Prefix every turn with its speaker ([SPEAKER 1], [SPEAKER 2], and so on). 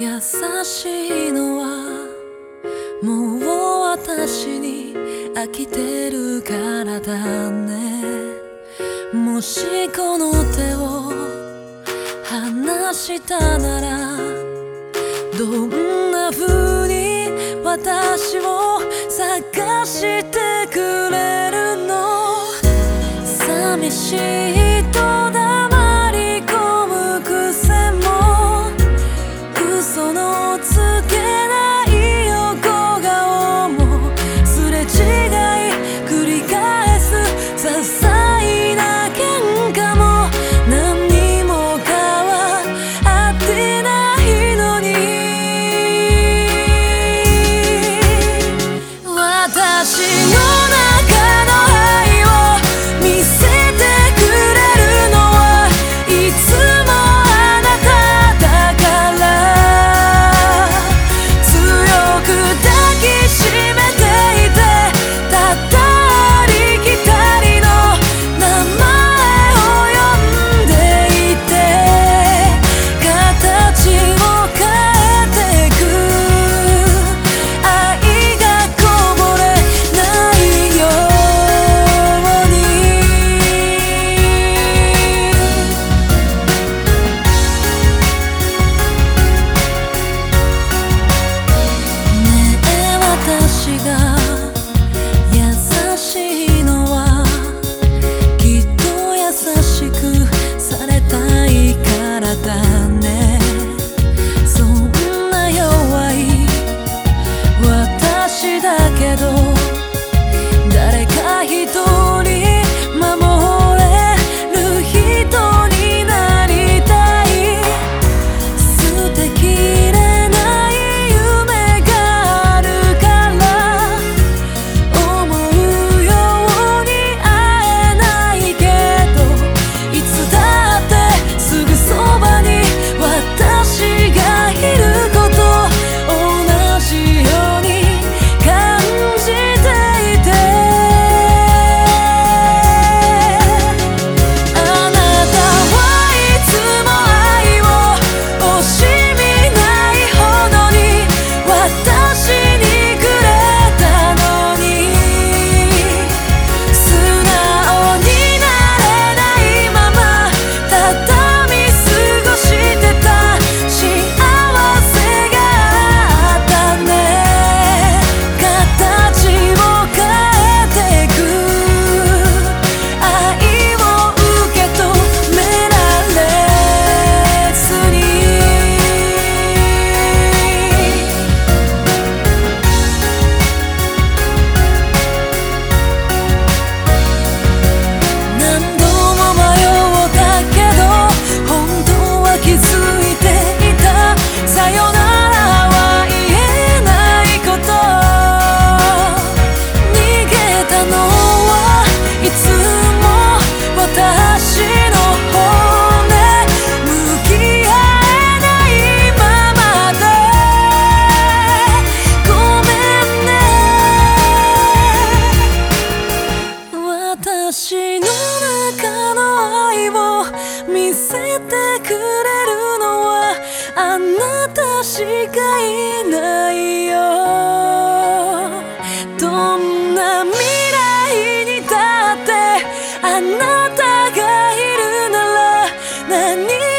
[SPEAKER 1] 優しいのはもう私に飽きてるからだね。もしこの手を離したならどんな風に私を探してくれるの？寂しいと是他見せてくれるのはあなたしかいないよ。どんな未来にだってあなたがいるなら何